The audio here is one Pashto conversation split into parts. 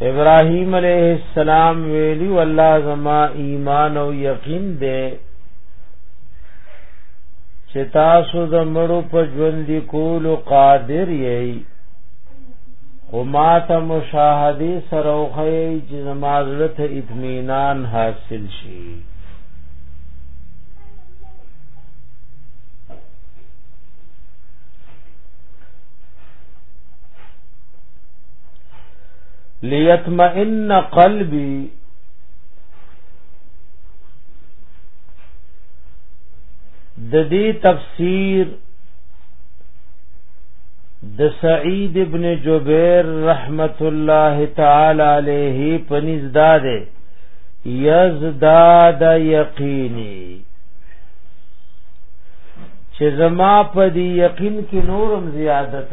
ابراهيم عليه السلام ویلی والله زما ایمان او یقین دې چې تاسو د مړو په ژوند کول قادر یې خو ما ته مشاهدی سره وخی چې زما زړه ته اطمینان حاصل شي ليطمئن قلبي د دې تفسیر د سعید ابن جبیر رحمت الله تعالی علیه پنځ داده یزداد یقینی چې زما په دې یقین کې نورم زیادت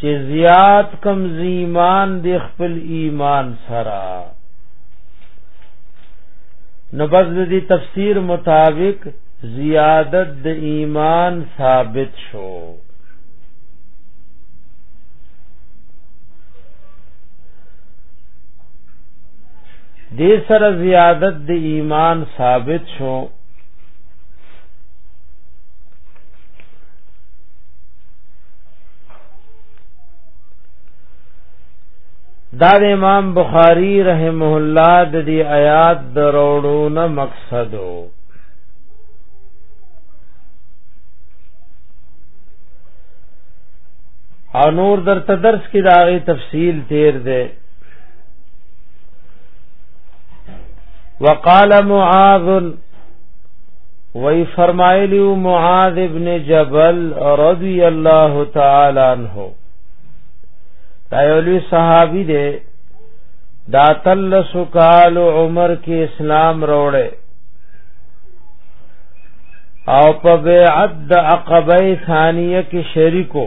چې زیات کم زیمان د خپل ایمان سره نو بس د دې تفسیر مطابق زیادت د ایمان ثابت شو دې سره زیادت د ایمان ثابت شو دا د امام بخاری رحمه الله د دې آیات دروړو نه مقصد وو او نور در تدرس کې دا غي تفصیل تیر دی وقال معاذ وی فرمایلی معاذ ابن جبل رضی الله تعالی عنہ دا یو لوی صحابي دی دا تلس کال عمر کې اسلام روړې او په بیعت د عقبه ثانیه کې شریکو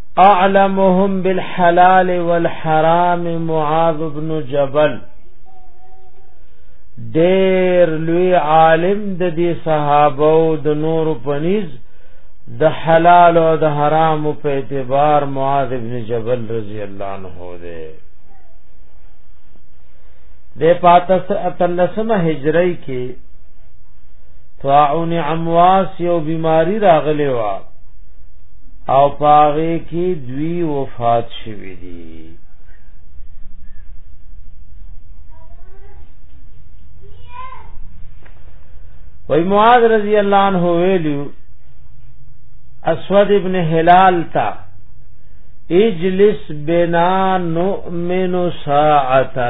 اعلمهم بالحلال والحرام معاذ بن جبل ډیر لوی عالم د دې صحابه او د نور پنیز د حلال او د حرام په اعتبار معاذ ابن جبل رضی الله عنه دی د پاتس اتلسمه هجری کې طاعون عمواس یو بیماری راغلی و او پاغه کې دوی وفات شوی دي وای معاذ رضی الله عنه ویلو اسود ابن هلال تا اجلس بنا نؤمن ساعتا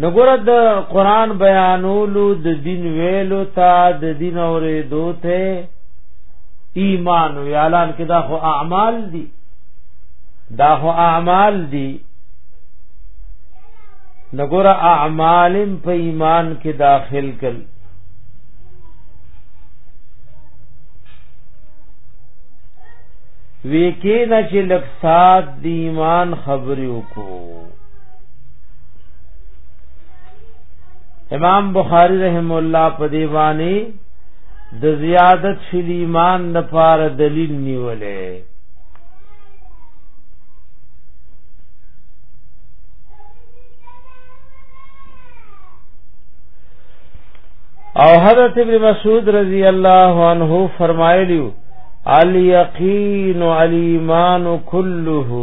نو ګره د قران بیانولو د دین ویلو ته د دین اورې دوته ایمان وی اعلان کې دا خو اعمال دي دا خو اعمال دي نو ګره اعمالم په ایمان کې داخل کړي وی کې نه چې لکسات د ایمان خبرې وکړو امام بخاری رحم الله په دی باندې د زیادت فی ایمان د پاره دلیل نیولې او حضرت ابن مسعود رضی الله عنه فرمایلیو الیقین الیمان کله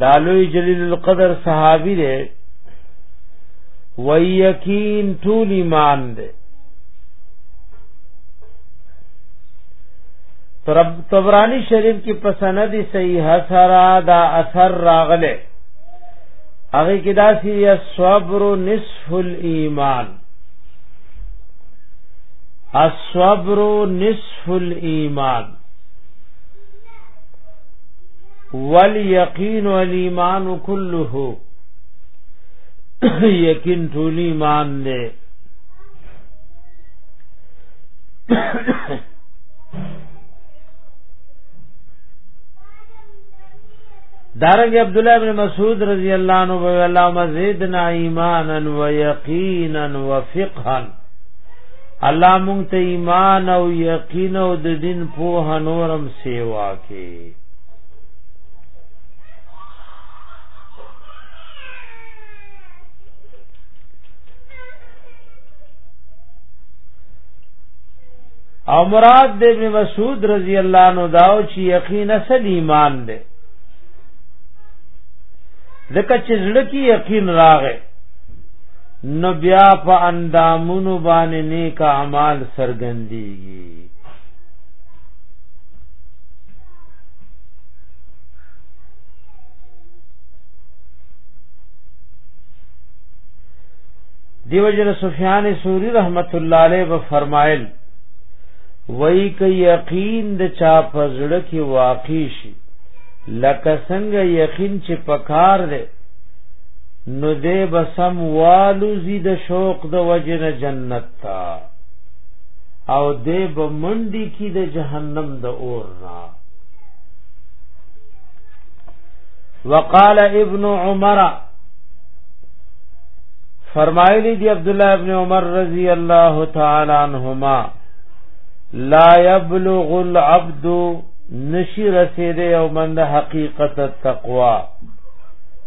دا لوی جلیل القدر صحابی دی و یقین ټول ایمان دی ترب تبرانی شریف کی پسند صحیح سرا دا اثر راغله هغه کې دا سی صبر نصف الایمان الصبر نصف الايمان واليقين الايمان كله یقین ټول ایمان دی دارنګ عبد الله ابن مسعود رضی الله عنه وی الله مزیدنا ایمانا و یقینا و فقها الله مونږ ته ایمان او یقین او د دین په نورم سیوا کې او مراد د ابن مسعود رضی الله عنه داو چې یقین اصل ایمان دی ځکه چې زړه کې یقین راغی نو بیا په اندامونو باندې نیک اعمال سرګندېږي دیو جن سفیان سوری رحمت الله علیه و فرمایل وای ک یقین د چا پزړه کې واقع شي لکه څنګه یقین چې پکار دی نو دې بسم والو زید شوق د وجنه جنت تا او دې بمنډي کی د جهنم د اور نا وقال ابن عمر فرمایلی دی عبد الله ابن عمر رضی الله تعالی عنہما لا يبلغ العبد نشی رسیده او مند حقیقت التقوا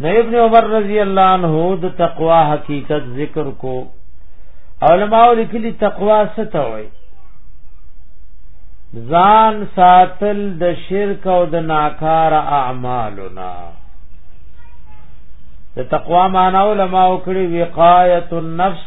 نو ابن عمر رضی الله عنه د تقوا حقیقت ذکر کو علماء لیکلی تقوا څه ته وای ځان ساتل د شرک او د ناکار اعمالنا د تقوا معنا علماء کړي وقایت النفس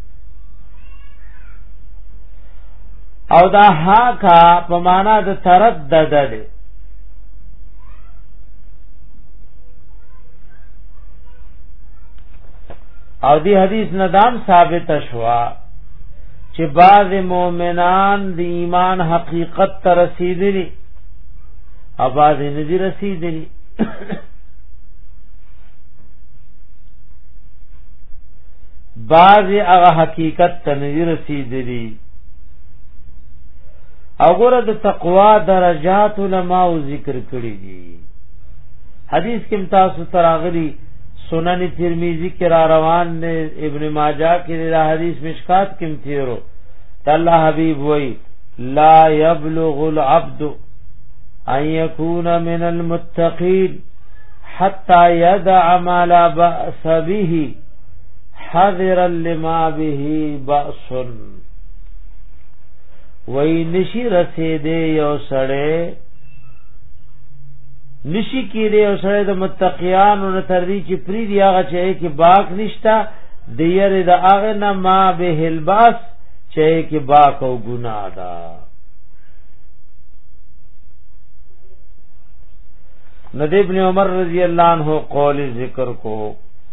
او دا هاکا په معنا د تردد ده او دی حدیث ندام ثابت شوا چې بعض مؤمنان د ایمان حقیقت ته رسیدلی او بعض نه دي رسیدلی بعضی هغه حقیقت ته نه رسیدلی او ګره د تقوا درجات علماء ذکر کړی دي حدیث کې تاسو تراغلی سنن ترمذی کې را روان نه ابن ماجه کې د حدیث مشکات کې تیرو الله حبیب وای لا یبلغ العبد ان یکون من المتقین حتى يدع ما لا بأس به حذرا لما به باس وای نشی رسیدې یو سړی نشی کیدې یو سړی د متقیان او تر دې چې پری دی هغه چې کې باک نشتا د یری د هغه نه ما به الباس چې کې باک او ګنا ده ندی ابن عمر رضی اللہ عنہ قول ذکر کو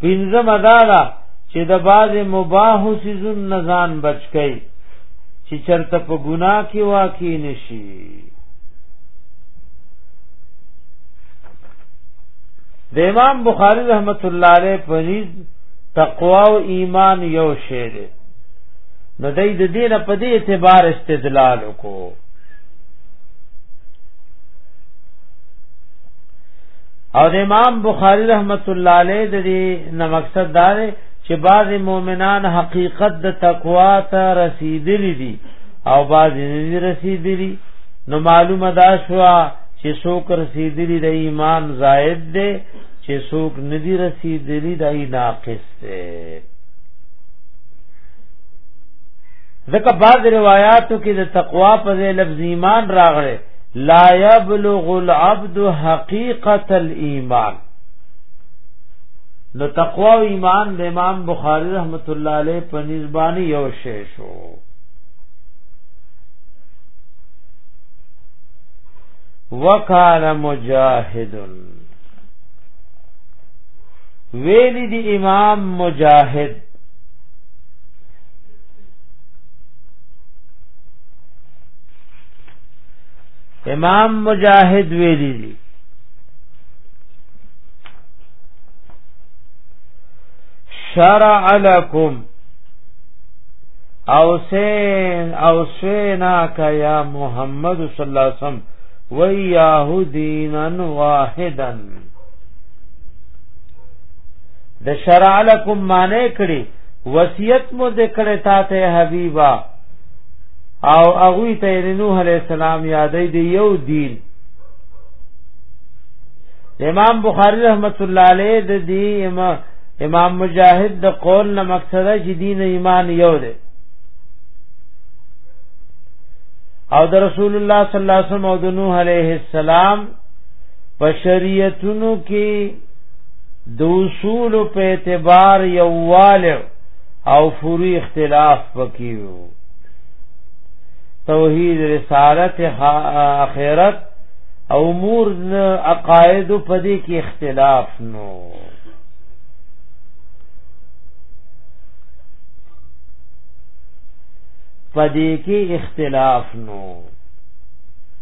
پنځم ادا ده چې د باز مباح سيزون نزان بچ کئ چې چرته په ګناه کې واقع نشي د امام بخاری رحمت الله علیه پنځ تقوا او ایمان یو شی دی نو دای د دینه په دې اعتبار استدلال وکړو او د امام بخاری رحمت الله علیه د دې نه مقصد دا دی چې بعض مؤمنان حقیقت د تقوا ته رسیدلی دي او بعض نه رسیدلی نو معلومه دا شو چې څوک رسیدلی د ایمان زائد دی چې څوک ندی رسیدلی د ناقص دی ځکه بعض روایاتو کې د تقوا په ځای لفظ ایمان راغلی لا یبلغ العبد حقیقت الايمان نو تقوا او ایمان د امام بخاری رحمت الله علیه په نسبانی یو شی شو وکال مجاهد ویلی دی امام مجاهد امام مجاهد ویلی دی شرع لکم اوسین اوسینا کا یا محمد صلی اللہ علیہ وسلم ویاہو دینا واحدا د شرع لکم معنی کړي وصیت مو ذکر تا ته حبیبا او اغوی ته نوح علیہ السلام یادې دی یو دین امام بخاری رحمت الله علیه د دی امام امام مجاهد د قول نه مقصد چې دین ایمان یو دی او د رسول الله صلی الله علیه وسلم او د نوح علیه السلام په شریعتونو کې د اصول په اعتبار یواله او فوری اختلاف پکیو توحید رسالت اخرت او امور عقاید په دې کې اختلاف نو پدې کې اختلاف نو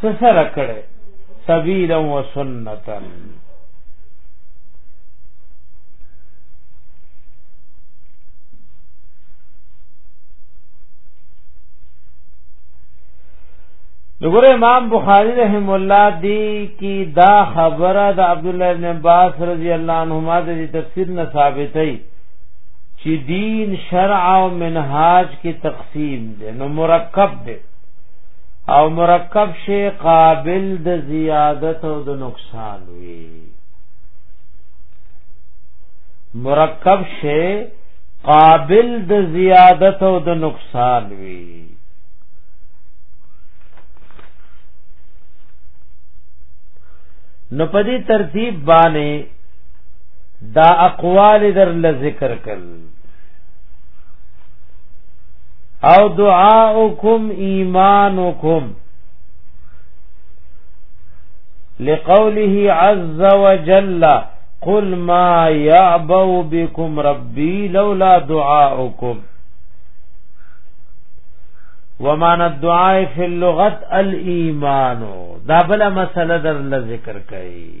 سسره کړي سبیلا و سنتا نګور امام بخاری رحم الله دی کی دا خبره د عبد الله ابن عباس رضی الله عنهما د تفسیر نه ثابتې چې دین شرع او منهاج کې تقسیم دی نو مرکب دی او مرکب شی قابل د زیادت او د نقصان وی مرکب شی قابل د زیادت او د نقصان وی نو په دې ترتیب باندې دا اقوال در ل ذکر کړل او دعاؤکم ایمانکم لقوله عز وجل قل ما يعبو بكم ربي لولا دعاؤكم ومان الدعاء في اللغه الايمان دا بل مسله در ذکر کئ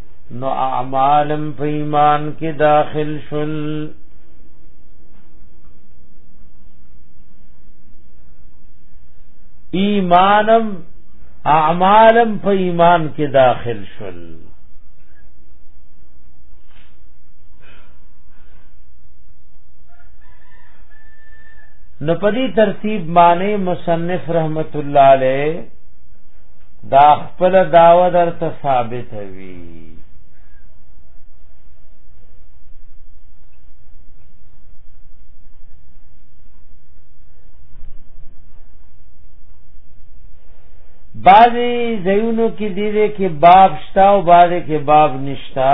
نو اعمالم په ایمان کې داخل شول ایمانم اعمالم په ایمان کې داخل شول نو پدی ترتیب معنی مصنف رحمت الله علیه دا خپل داوا در ته ثابت وي بعضی زیونو کې دی دی کې باب شتا او بعضی کې باب نشتا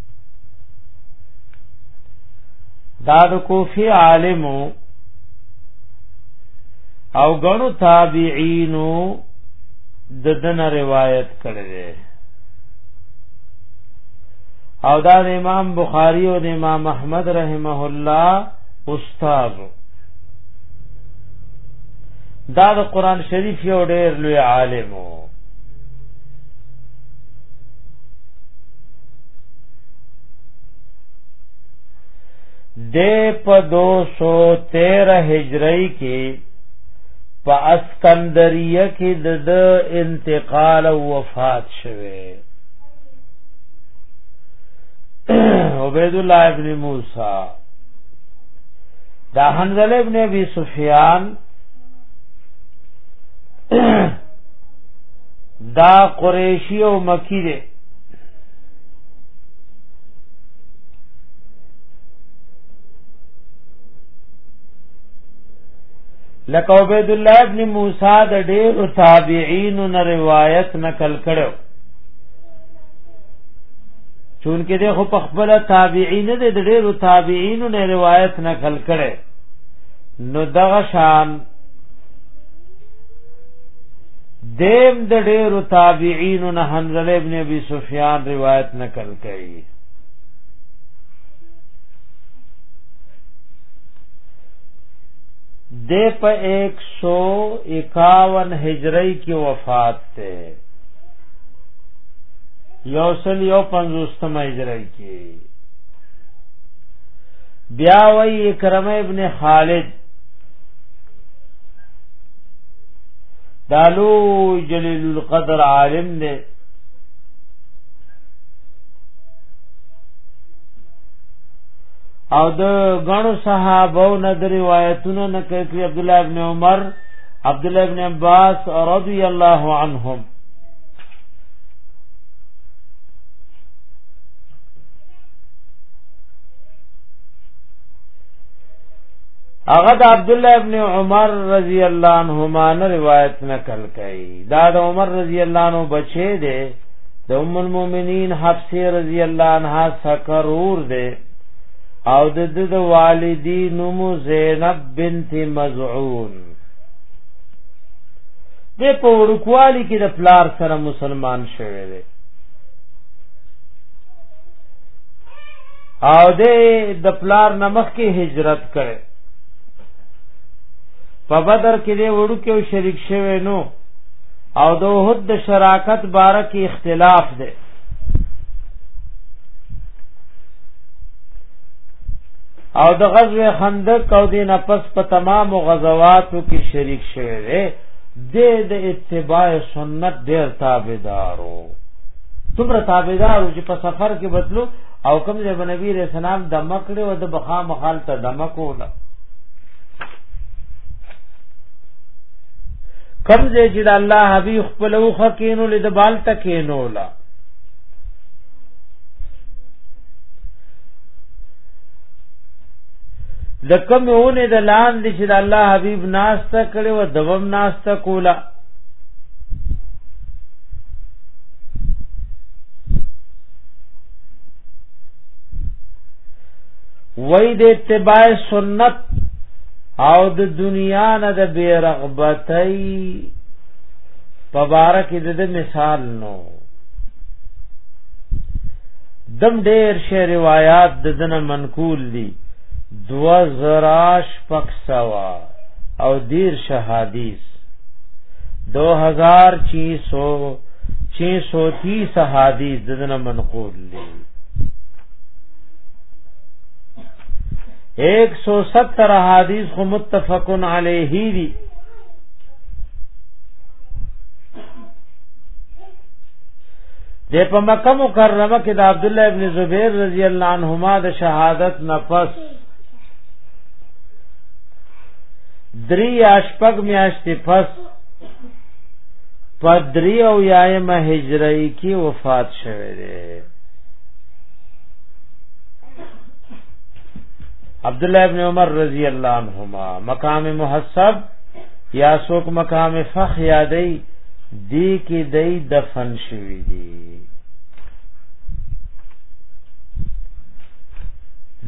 دا د کوفی عالم او غنو تابعینو د دن روایت کړی دی او دا د امام بخاری او د امام احمد رحمه الله استاد دا د قران شریف یو ډیر لوی عالم وو د په 213 هجری کې په اسکندریه کې د د انتقال او وفات شوه عبید الله ابن موسی دا حنزله ابن ابي سفيان دا قریشی او مکی دی لکه عبد الله ابن موسی د ډېر تابعین نه روایت نقل کړو چونکه د خو په خپل تابعین د ډېر تابعین نه روایت نقل کړي نو دغه شان دیم د ډیرو تابعین نه حنزله ابن ابي سفیان روایت نقل کړي د په 151 هجری کې وفات ته یو سل یو پنځوستم هجری کې بیا وی اکرمه ابن خالد دالو جلیل القدر عالم دے او د غنو صحابه او ند روایتونه نکړي چې عبد الله ابن عمر عبد الله ابن عباس رضی الله عنهم هغه د عبد الله ابن عمر رضی الله عنهما نه روایت نقل کړي دا د عمر رضی الله عنه بچي دي د ام المؤمنین حفصه رضی الله عنها سکرور دي او د د والدی نوم زینب بنت مزعون د په ورکوالی کې د پلار سره مسلمان شوه دی او د د پلار نمخ کې هجرت کړي په بدر کې د وړو کې شریک شوی نو او د وحد د شراکت باره کې اختلاف دی او د غزوه خندق او د نفس په تمام غزواتو کې شریک شوی دی د اتباع سنت ډیر تابعدارو څومره تابعدار چې په سفر کې بدلو او کوم ځای به نبی رسول سلام د مکړه او د بخا مخال ته د مکوله کوم ځای چې د الله حبیب خپل وخ کینو لید بال تکینو لا د کومونه د لاندې چې د الله حبیب ناشته کړي او دوم ناشته کوله وای د اتباع سنت او د دنیا نه د بی رغبتای مبارک د د مثال نو دم ډیر شی روایت د دنه منقول دي دو زراش پکسوا او دیر شهادیث دو هزار چی سو چی سو تی سهادیث ددن منقول لی ایک سو ستر حادیث خو متفقن علیہی دی د په مکه مکرمه کې د عبد الله ابن زبیر رضی الله عنهما د شهادت نفس دری یا شپږ میاشتې پس په دری او یایمه هجری کې وفات شوه دی عبد الله ابن عمر رضی الله عنهما مقام محسب یا سوک مقام فخ یادی دی کې دی دفن شوی دی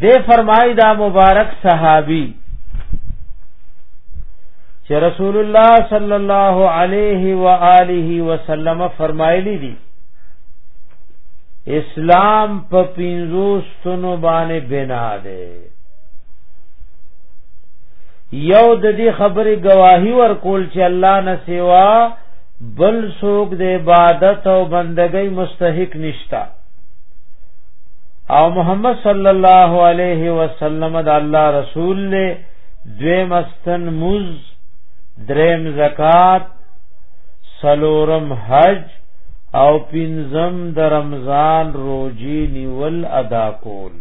دے فرمائی دا مبارک صحابی چې رسول الله صلی الله علیه و آله وسلم فرمایلی دي اسلام په پینځو ستونو باندې بنا ده یو د دې خبرې گواهی ورکول چې الله نه سوا بل څوک د عبادت او بندګۍ مستحق نشتا او محمد صلی الله علیه وسلم د الله رسول له دوی مستن موز دریم زکات سلورم حج او پنزم د رمضان روجی نیول ادا کول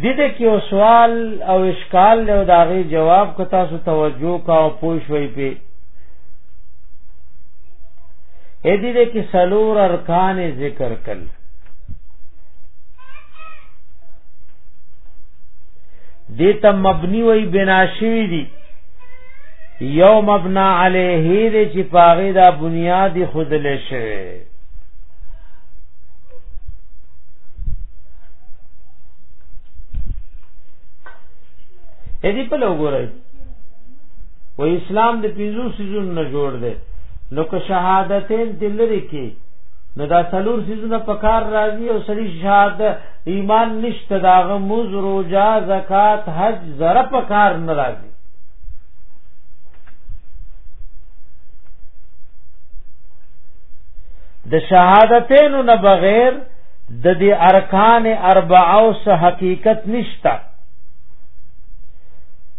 دې دې کې یو سوال او اشکال له داغي جواب کو تاسو توجه کا او پوښ وي په اې دې دې کې سلور ارکان ذکر کړل دې ته مبني وي بنا شوی دي یو مبنا علیه دې چې پاغه دا بنیادی خود لشه اې دې په لوګورای و اسلام د پنځو سيزونو نه جوړ دی نو که شهادتین دلری کې نو دا سلور سيزونه په کار راځي او سړي شهادت ایمان نشته دا غموز روزه زکات حج زره په کار نه راځي د شهادتین نه بغیر د دې ارکان اربعه او سه حقیقت نشتا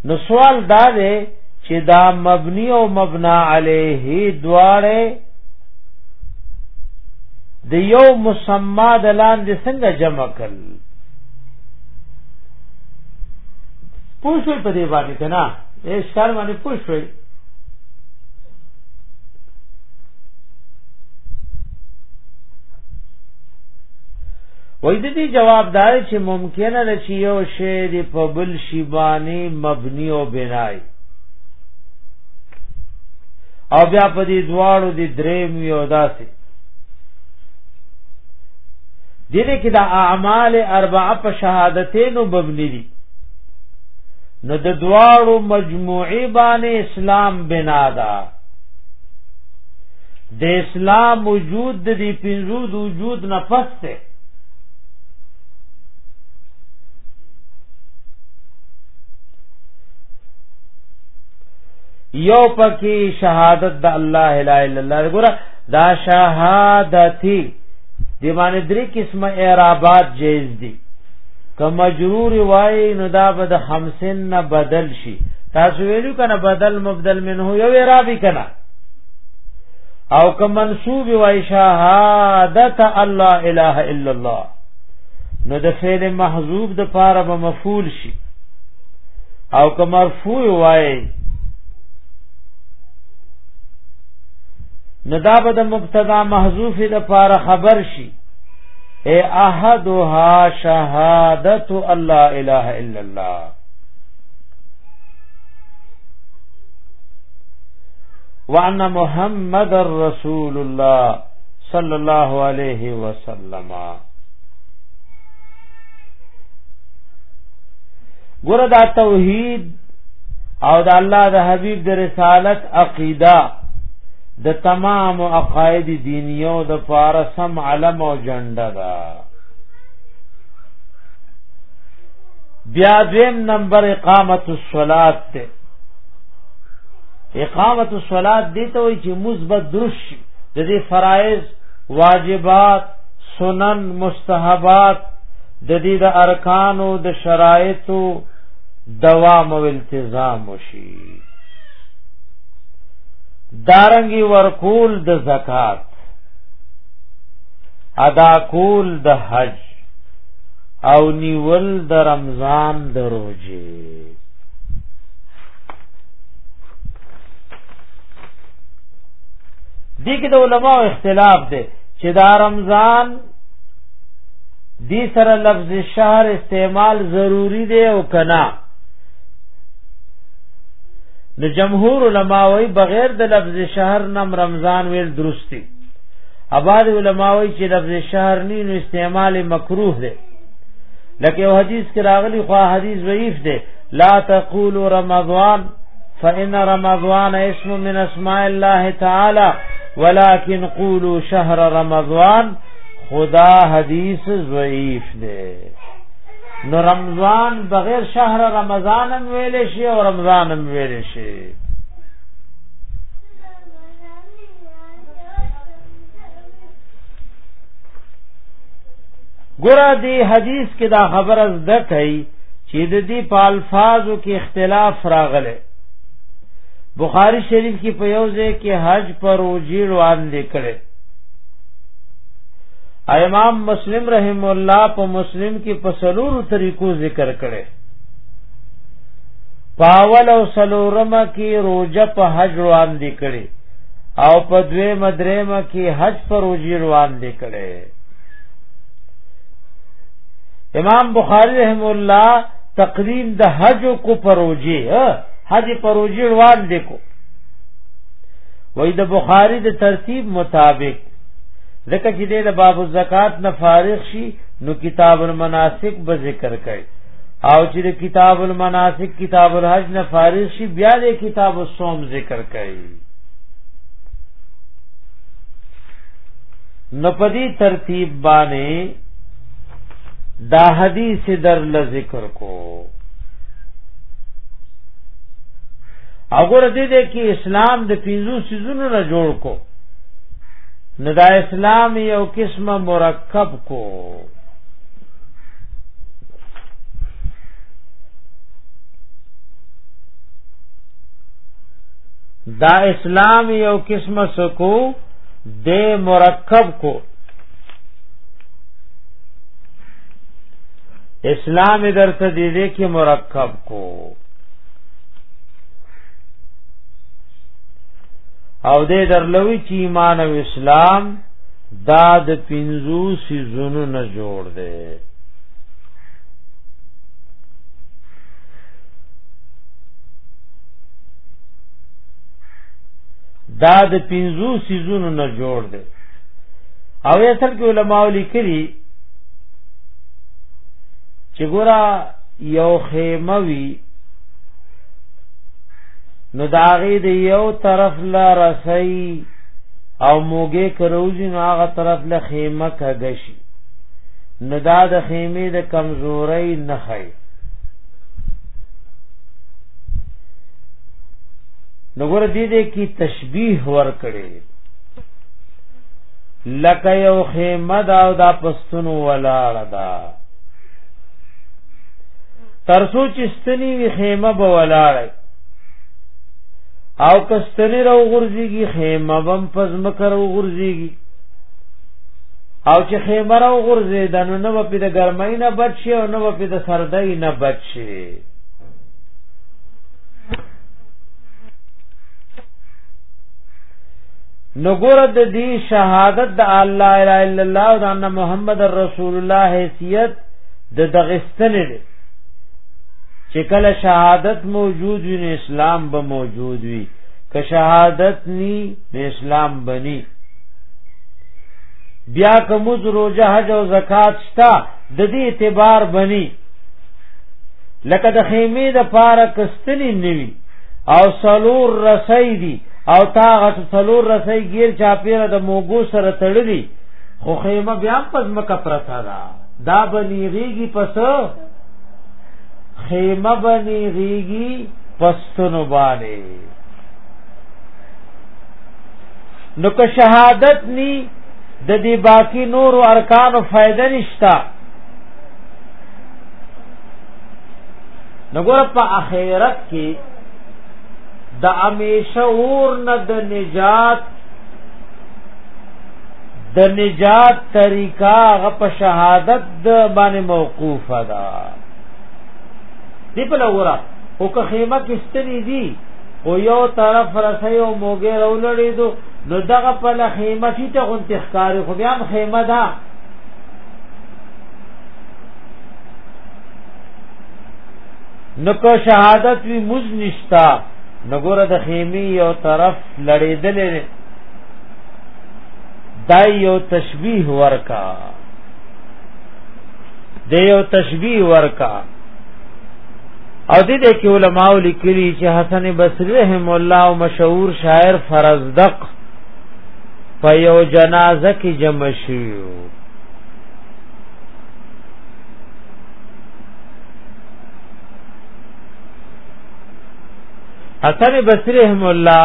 نو سوال دا دی چې دا مبنی او مبنا علیه دواړه د یو مسما د لاندې څنګه جمع کړل پوښوي په دې باندې کنه اے شرم باندې پوښوي وای د دې جواب دار چې ممکن ده چې یو شی د په بل شی باندې مبني او بنای او بیا په دې دواړو د دریم یو داسې دې کې د اعمال اربعه په شهادتینو مبني دي نو د دواړو مجموعي باندې اسلام بنا ده د اسلام وجود د دې پنځو د وجود نه پس ده یو پکې شهادت د الله لا اله الا الله ګره دا شهادتي دی باندې درې قسمه اعرابات جایز دي که مجرور وای نو دا به د خمسن نه بدل شي تاسو ویلو کنه بدل مبدل منه یو اعرابی کنه او که منصوب وای شهادت الله اله الا الله نو د فعل محذوب د پاره به مفعول شي او که مرفوع وای نو دا به د مبتدا محذوف د پاره خبر شي اے احدها شهادت الله اله الا الله وان محمد رسول الله صلی الله علیه وسلم ګور دا توحید او د الله د حبیب د رسالت عقیده د تمام عقاید دینیو د پاره سم علم او جنډه ده بیا دیم نمبر اقامت الصلات ته اقامت الصلات دي ته وي چې مثبت درش د دې فرایض واجبات سنن مستحبات د دې د ارکانو د شرایطو دوام او التزام وشي دارنګي ورکول د زکات ادا کول د حج او نیول د رمضان د روزي دي کې د علماو اختلاف دی چې دا رمضان دی سره لفظ شهر استعمال ضروری دی او کنا نو جمهور علما وی بغیر د لفظ شهر نم رمضان ویل درستی اباد علما وی چې لفظ شهر نی نو استعمال مکروه دی لکه یو حدیث کې راغلی خو حدیث ضعیف دی لا تقولوا رمضان فإن رمضان اسم من اسماء الله تعالی ولكن قولوا شهر رمضان خدا حدیث ضعیف دی نو رمضان بغیر شهر رمضان هم ویل شي او رمضان هم ویل شي ګوره دی حدیث کې دا خبره زده کوي چې د دې په الفاظو کې اختلاف راغلی بخاری شریف کې په یو ځای کې حج پر وجیل وړاندې کړي امام مسلم رحم الله په مسلم کې په سلورو طریقو ذکر کړي پاول او سلورمه کې روزه په حج روان دي کړي او په دوی مدرېمه کې حج پر روزي روان دي کړي امام بخاری رحم الله تقدیم د حج کو پروجی حج پروجی روان دي کو وای د بخاری د ترتیب مطابق ځکه چې د باب الزکات نه فارغ شي نو کتاب المناسک به ذکر کړي او چې د کتاب المناسک کتاب الحج نه فارغ شي بیا د کتاب الصوم ذکر کړي نو په دې ترتیب باندې دا حدیث در ل ذکر کو وګوره دې دې کې اسلام د پینځو سيزونو نه جوړ کو نو دا اسلام یو قسمه مرکب کو دا اسلام یو قسم سکو د مرکب کو اسلام درته دې دې کې مرکب کو او دې درلوي چې ایمان او اسلام دا د پنځو سيزونو نه جوړ دی دا د پنځو سيزونو نه جوړ دی او اصل کې علماء لیکلي چې ګورا یو خیمه وی نو داغی د یو طرف لا رسئی او موګه کروزی نو هغه طرف له خیمه کګشي نو دا د خیمه د کمزورۍ نه خی نو ګور دې دې کی تشبیه ور کړی لکه یو خیمه دا او دا پستون ولاړه دا ترسو چې ستنی وی خیمه به ولاړه او کستنی رو غرزیږي خیمه بم پزم کرو غرزیږي او چې خیمه رو غرزې دنو نه په د ګرمۍ نه بچي او نه په د سردۍ نه بچي نو ګور د دې شهادت د الله الا الا الله او ان محمد رسول الله حیثیت د دغستن دی چې کله شهادت موجود وي نو اسلام به موجود وي که شهادت ني نو اسلام بني بیا کوم روزه حج او زکات شتا د دې اعتبار بني لکه د خیمه د پاره کستنی نیوی او سلور رسۍ دي او تا غټ سلور رسۍ غیر چاپیره د موګو سره تړلي خو خیمه بیا پس مکه پرتا دا دا بنیږي پس خیمه بنیږي پستونو باندې نو که شهادت ني د دې باقی نور ارکان فائدہ نشتا نګور په اخرت کې د امیشه اور نه د نجات د نجات طریقہ غ په شهادت د باندې موقوفه ده دی په لورا او که خیمه کې ستنی دي او یو طرف رسې او موګه راولړې دو نو دغه په لخیمه چې ته غونتخکاری خو بیا هم خیمه ده نو که شهادت وی مز نشتا نګور د خیمی یو طرف لړیدل دا یو تشبیه ورکا د یو تشبیه ورکا او دې د کې علماء لیکلي چې حسن بصری رحم الله او مشهور شاعر فرزدق په یو جنازه کې جمع شوی حسن بصری رحم الله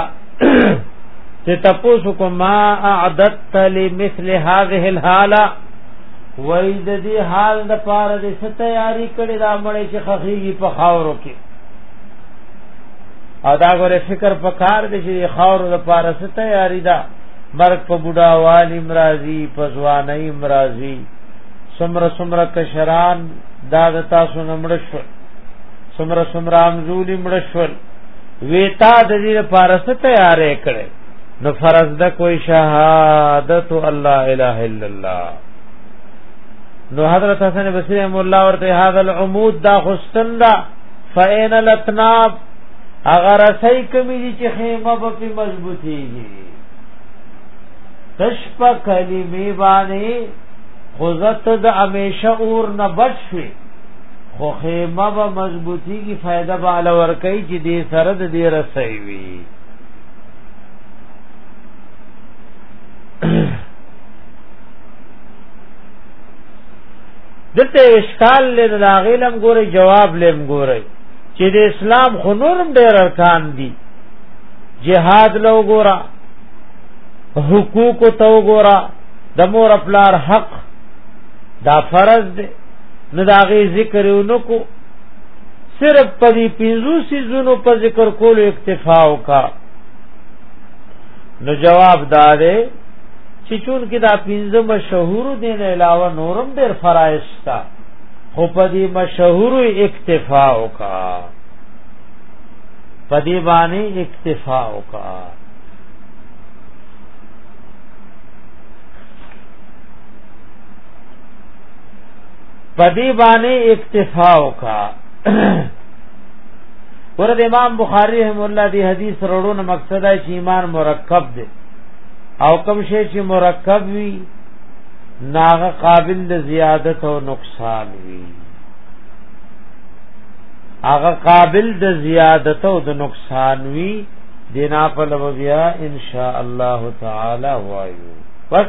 چې تاسو کو ما اعددت لمثل هذه الحاله وای د دې حال د پاره د ست تیاری کړي دا مړې چې خخیږي په خاورو کې او دا غره فکر پکار دي چې خاورو د پاره ست تیاری ده مرګ په بوډا والی امراضی په ځواني امراضی سمره سمره کشران دا د تاسو نمړ شو سمره سمره امزولی مړ شو ویتا د دې لپاره څه تیارې کړې نو فرض د کوئی شهادت الله اله الا الله نو حضرت حسن بصری مولا ورته هاذا العمود دا حسن دا فین الاتناب اگر اسی کمی چې خیمه په مضبوطیږي تشپ کلمې باندې خوزت د امیشه اور نه بچ شوي خو خیمه به مضبوطی کی فائدہ به علا ورکی چې دې سره د دې رسي وي دته اشکال لر لاغلم ګوري جواب لم ګوري چې د اسلام خنورم ډېر ارکان دي جهاد لو ګورا حقوق تو ګورا د مور خپلار حق دا فرض دی نه دا غي ذکر ونکو صرف په دې پنځو سيزونو په ذکر کولو اکتفا وکا نو جواب دار چې چون کې دا پنځه مشهور دي نه علاوه نورم ډېر فرایض تا خو په دې مشهور اکتفا وکا پدی باندې اکتفا وکا پدی باندې اکتفا وکا ورته امام بخاری رحم الله دی حدیث وروړو نه مقصد دی چې ایمان مرکب دی او کوم شی چې مرکب وي ناغه قابل د زیادت او نقصان وي هغه قابل د زیادت او د نقصان وی دینا په لوبیا ان شاء الله تعالی وایو بس